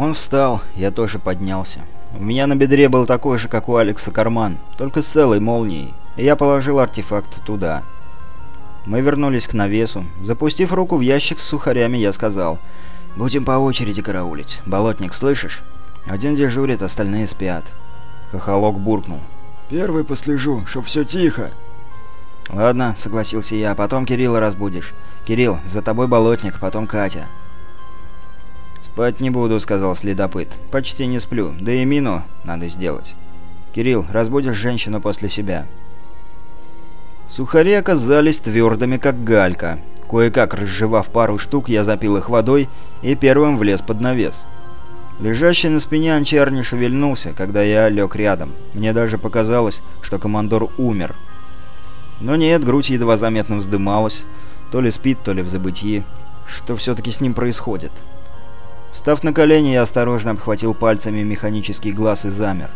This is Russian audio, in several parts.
Он встал, я тоже поднялся. У меня на бедре был такой же, как у Алекса, карман, только с целой молнией, и я положил артефакт туда. Мы вернулись к навесу. Запустив руку в ящик с сухарями, я сказал, «Будем по очереди караулить. Болотник, слышишь? Один дежурит, остальные спят». Хохолок буркнул. «Первый послежу, чтоб все тихо». «Ладно», — согласился я, — «потом Кирилла разбудишь. Кирилл, за тобой болотник, потом Катя». «Спать не буду», — сказал следопыт. «Почти не сплю, да и мину надо сделать. Кирилл, разбудишь женщину после себя». Сухари оказались твердыми, как галька. Кое-как разжевав пару штук, я запил их водой и первым влез под навес. Лежащий на спине анчар не шевельнулся, когда я лег рядом. Мне даже показалось, что командор умер. Но нет, грудь едва заметно вздымалась. То ли спит, то ли в забытии. Что все-таки с ним происходит? Встав на колени, я осторожно обхватил пальцами механический глаз и замер.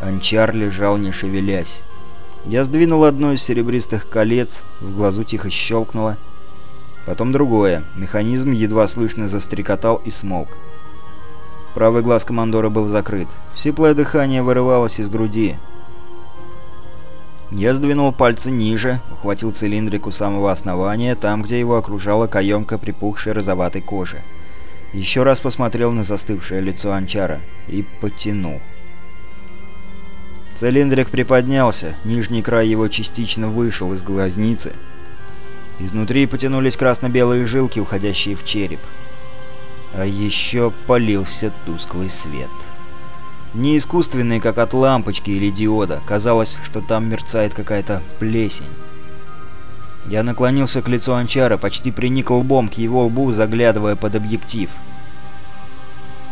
Анчар лежал, не шевелясь. Я сдвинул одно из серебристых колец, в глазу тихо щелкнуло. Потом другое. Механизм едва слышно застрекотал и смолк. Правый глаз командора был закрыт. Сиплое дыхание вырывалось из груди. Я сдвинул пальцы ниже, ухватил цилиндрик у самого основания, там, где его окружала каемка припухшей розоватой кожи. Еще раз посмотрел на застывшее лицо Анчара и потянул. Цилиндрик приподнялся, нижний край его частично вышел из глазницы. Изнутри потянулись красно-белые жилки, уходящие в череп. А еще полился тусклый свет. Не искусственный, как от лампочки или диода. Казалось, что там мерцает какая-то плесень. Я наклонился к лицу Анчара, почти приник лбом к его лбу, заглядывая под объектив.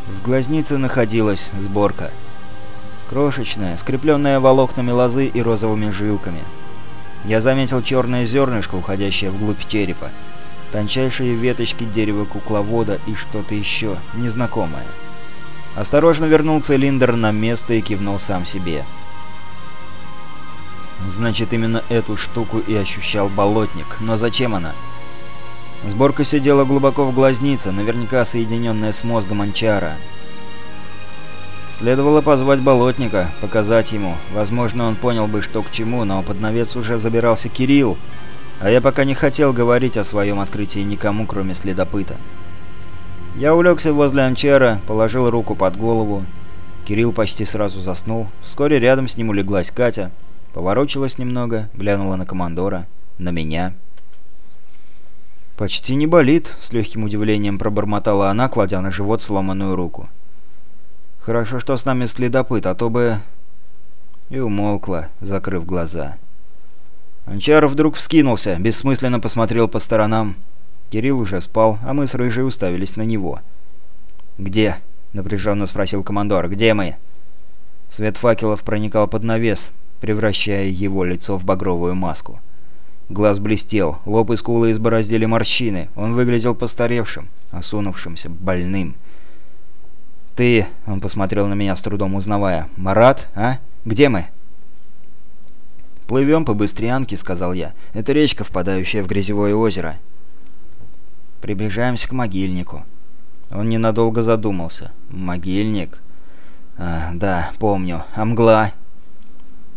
В глазнице находилась сборка. Крошечная, скрепленная волокнами лозы и розовыми жилками. Я заметил черное зернышко, уходящее вглубь черепа. Тончайшие веточки дерева кукловода и что-то еще, незнакомое. Осторожно вернул цилиндр на место и кивнул сам себе. Значит, именно эту штуку и ощущал болотник. Но зачем она? Сборка сидела глубоко в глазнице, наверняка соединенная с мозгом Анчара. Следовало позвать болотника, показать ему. Возможно, он понял бы, что к чему, но под навес уже забирался Кирилл, а я пока не хотел говорить о своем открытии никому, кроме следопыта. Я улегся возле анчара, положил руку под голову. Кирилл почти сразу заснул. Вскоре рядом с ним улеглась Катя. Поворочилась немного, глянула на командора, на меня. «Почти не болит», — с легким удивлением пробормотала она, кладя на живот сломанную руку. Хорошо, что с нами следопыт, а то бы...» И умолкла, закрыв глаза. Анчар вдруг вскинулся, бессмысленно посмотрел по сторонам. Кирилл уже спал, а мы с Рыжей уставились на него. «Где?» — напряженно спросил командор. «Где мы?» Свет факелов проникал под навес, превращая его лицо в багровую маску. Глаз блестел, лоб и скулы избороздили морщины. Он выглядел постаревшим, осунувшимся, больным. «Ты...» — он посмотрел на меня с трудом узнавая. «Марат, а? Где мы?» «Плывем по Быстрянке», — сказал я. «Это речка, впадающая в грязевое озеро». Приближаемся к могильнику. Он ненадолго задумался. «Могильник?» а, «Да, помню. А мгла?»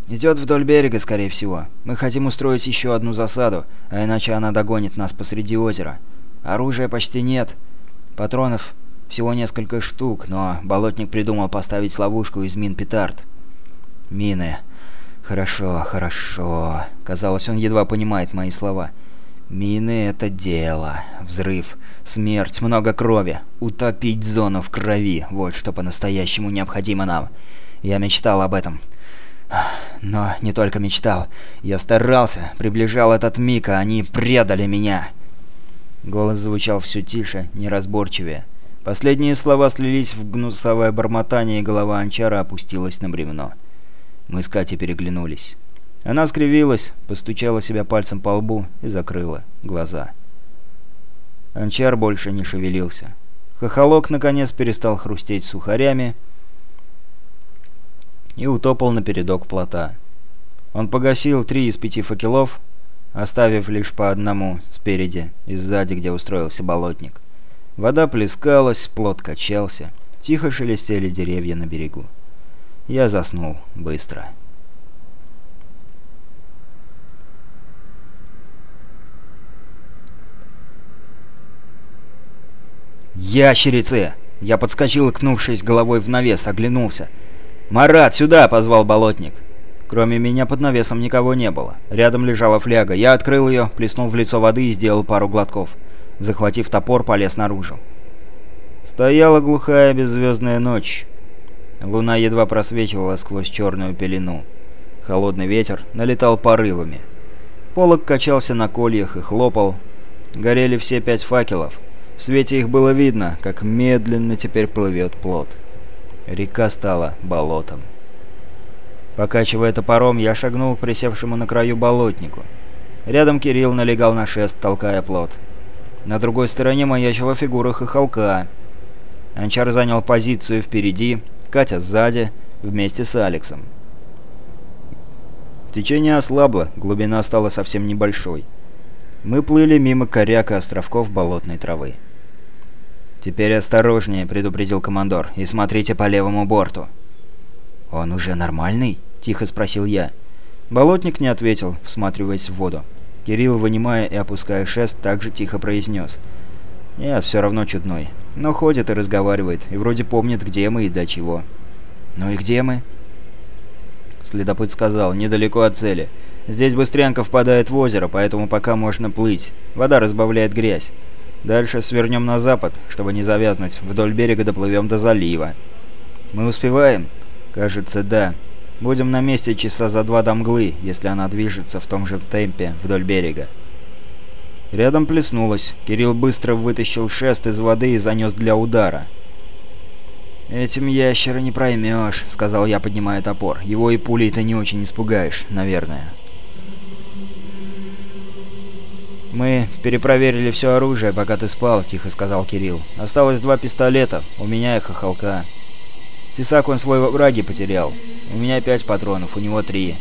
«Идет вдоль берега, скорее всего. Мы хотим устроить еще одну засаду, а иначе она догонит нас посреди озера. Оружия почти нет. Патронов всего несколько штук, но болотник придумал поставить ловушку из мин-петард. Мины. Хорошо, хорошо. Казалось, он едва понимает мои слова. Мины — это дело. Взрыв. Смерть. Много крови. Утопить зону в крови. Вот что по-настоящему необходимо нам. Я мечтал об этом. Но не только мечтал. Я старался, приближал этот миг, а они предали меня. Голос звучал все тише, неразборчивее. Последние слова слились в гнусовое бормотание, и голова Анчара опустилась на бревно. Мы с Катей переглянулись. Она скривилась, постучала себя пальцем по лбу и закрыла глаза. Анчар больше не шевелился. Хохолок наконец перестал хрустеть сухарями и утопал на передок плота. Он погасил три из пяти факелов, оставив лишь по одному спереди и сзади, где устроился болотник. Вода плескалась, плот качался. Тихо шелестели деревья на берегу. Я заснул быстро. «Ящерицы!» Я подскочил, кнувшись головой в навес, оглянулся. «Марат, сюда!» — позвал болотник. Кроме меня под навесом никого не было. Рядом лежала фляга. Я открыл ее, плеснул в лицо воды и сделал пару глотков. Захватив топор, полез наружу. Стояла глухая беззвездная ночь. Луна едва просвечивала сквозь черную пелену. Холодный ветер налетал порывами. Полок качался на кольях и хлопал. Горели все пять факелов. В свете их было видно, как медленно теперь плывет плод. Река стала болотом. Покачивая топором, я шагнул к присевшему на краю болотнику. Рядом Кирилл налегал на шест, толкая плод. На другой стороне маячила фигура хохолка. Анчар занял позицию впереди, Катя сзади, вместе с Алексом. Течение ослабло, глубина стала совсем небольшой. Мы плыли мимо коряка островков болотной травы. «Теперь осторожнее», — предупредил командор, — «и смотрите по левому борту». «Он уже нормальный?» — тихо спросил я. Болотник не ответил, всматриваясь в воду. Кирилл, вынимая и опуская шест, также тихо произнес. «Нет, все равно чудной. Но ходит и разговаривает, и вроде помнит, где мы и до чего». «Ну и где мы?» Следопыт сказал, недалеко от цели. «Здесь быстрянка впадает в озеро, поэтому пока можно плыть. Вода разбавляет грязь. Дальше свернем на запад, чтобы не завязнуть. Вдоль берега доплывем до залива». «Мы успеваем?» «Кажется, да. Будем на месте часа за два до мглы, если она движется в том же темпе вдоль берега». Рядом плеснулось. Кирилл быстро вытащил шест из воды и занес для удара. «Этим ящера не проймешь», — сказал я, поднимая топор. «Его и пулей ты не очень испугаешь, наверное». «Мы перепроверили все оружие, пока ты спал», — тихо сказал Кирилл. «Осталось два пистолета, у меня и хохолка». Тесак он свой в раге потерял. У меня пять патронов, у него три.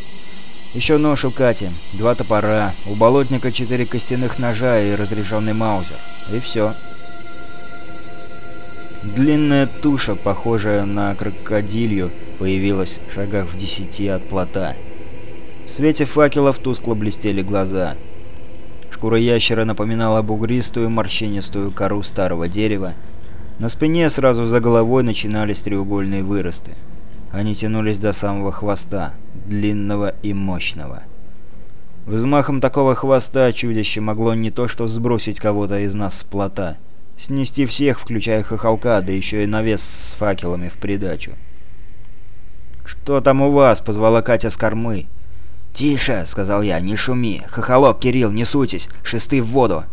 Еще нож у Кати, два топора, у болотника четыре костяных ножа и разряженный маузер. И все. Длинная туша, похожая на крокодилью, появилась в шагах в десяти от плота. В свете факелов тускло блестели глаза. Шкура ящера напоминала бугристую морщинистую кору старого дерева, на спине сразу за головой начинались треугольные выросты. Они тянулись до самого хвоста, длинного и мощного. Взмахом такого хвоста чудище могло не то что сбросить кого-то из нас с плота, снести всех, включая хохолка, да еще и навес с факелами в придачу. «Что там у вас?» — позвала Катя с кормы. «Тише!» — сказал я, — «не шуми! Хохолок, Кирилл, не сутись! Шесты в воду!»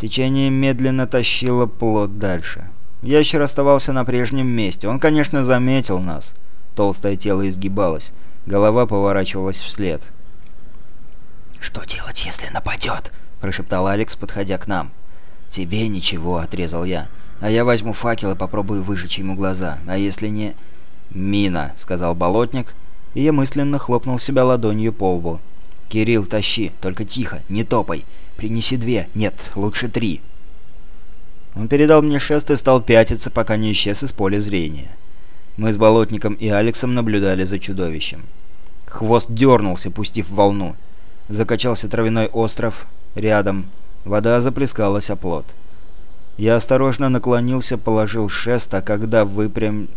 Течение медленно тащило плод дальше. Ящер оставался на прежнем месте. Он, конечно, заметил нас. Толстое тело изгибалось. Голова поворачивалась вслед. «Что делать, если нападет?» – прошептал Алекс, подходя к нам. «Тебе ничего», – отрезал я. «А я возьму факел и попробую выжечь ему глаза. А если не...» «Мина», – сказал болотник, и я мысленно хлопнул себя ладонью по лбу. «Кирилл, тащи, только тихо, не топай. Принеси две. Нет, лучше три». Он передал мне шест и стал пятиться, пока не исчез из поля зрения. Мы с Болотником и Алексом наблюдали за чудовищем. Хвост дернулся, пустив волну. Закачался травяной остров рядом. Вода заплескалась о плот. Я осторожно наклонился, положил шест, а когда выпрям...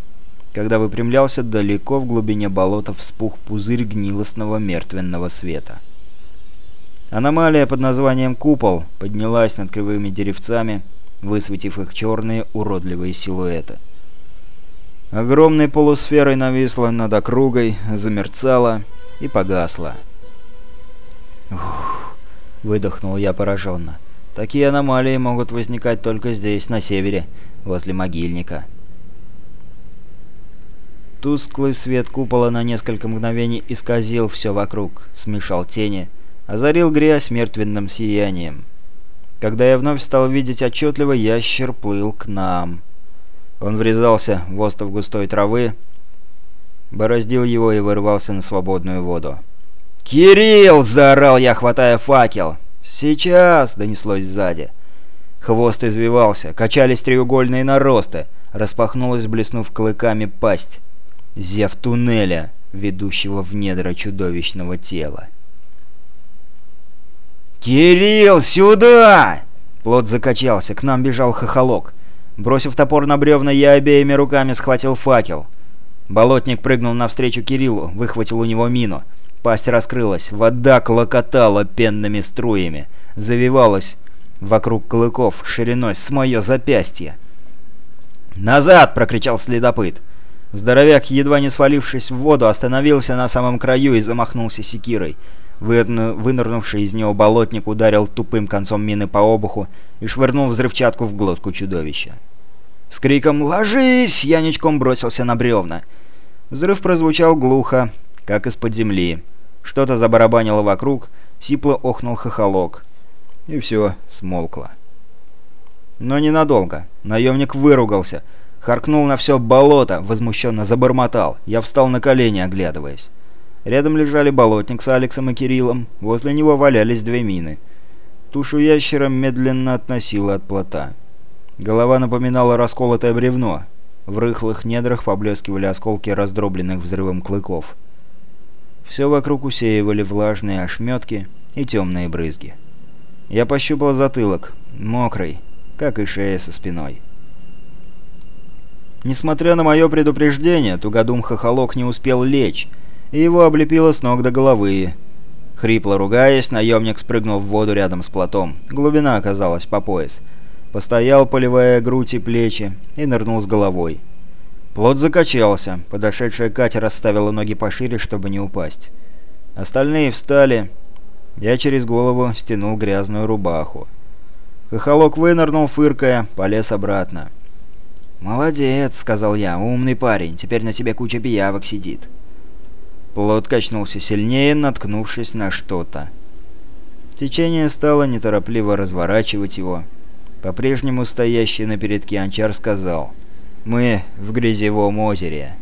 Когда выпрямлялся, далеко в глубине болота вспух пузырь гнилостного мертвенного света. Аномалия под названием «Купол» поднялась над кривыми деревцами, высветив их черные уродливые силуэты. Огромной полусферой нависла над округой, замерцала и погасла. «Ух!» — выдохнул я пораженно. «Такие аномалии могут возникать только здесь, на севере, возле могильника». Тусклый свет купола на несколько мгновений исказил все вокруг, смешал тени — озарил грязь мертвенным сиянием. Когда я вновь стал видеть отчетливо, ящер плыл к нам. Он врезался в остов густой травы, бороздил его и вырвался на свободную воду. «Кирилл!» — заорал я, хватая факел. «Сейчас!» — донеслось сзади. Хвост извивался, качались треугольные наросты, распахнулась, блеснув клыками пасть. Зев туннеля, ведущего в недра чудовищного тела. «Кирилл, сюда!» Плот закачался, к нам бежал хохолок. Бросив топор на бревна, я обеими руками схватил факел. Болотник прыгнул навстречу Кириллу, выхватил у него мину. Пасть раскрылась, вода клокотала пенными струями, завивалась вокруг клыков шириной с мое запястье. «Назад!» — прокричал следопыт. Здоровяк, едва не свалившись в воду, остановился на самом краю и замахнулся секирой. Вынырнувший из него болотник ударил тупым концом мины по обуху и швырнул взрывчатку в глотку чудовища. С криком «Ложись!» я бросился на бревна. Взрыв прозвучал глухо, как из-под земли. Что-то забарабанило вокруг, сипло охнул хохолок. И все смолкло. Но ненадолго. Наемник выругался, харкнул на все болото, возмущенно забормотал. Я встал на колени, оглядываясь. Рядом лежали болотник с Алексом и Кириллом, возле него валялись две мины. Тушу ящера медленно относила от плота. Голова напоминала расколотое бревно. В рыхлых недрах поблескивали осколки раздробленных взрывом клыков. Все вокруг усеивали влажные ошметки и темные брызги. Я пощупал затылок, мокрый, как и шея со спиной. Несмотря на мое предупреждение, тугодум хохолок не успел лечь, и его облепило с ног до головы. Хрипло ругаясь, наемник спрыгнул в воду рядом с плотом. Глубина оказалась по пояс. Постоял, поливая грудь и плечи, и нырнул с головой. Плот закачался. Подошедшая Катя расставила ноги пошире, чтобы не упасть. Остальные встали. Я через голову стянул грязную рубаху. Хохолок вынырнул, фыркая, полез обратно. «Молодец», — сказал я, — «умный парень, теперь на тебе куча пиявок сидит». Плот качнулся сильнее, наткнувшись на что-то. Течение стало неторопливо разворачивать его. По-прежнему стоящий на передке Анчар сказал «Мы в грязевом озере».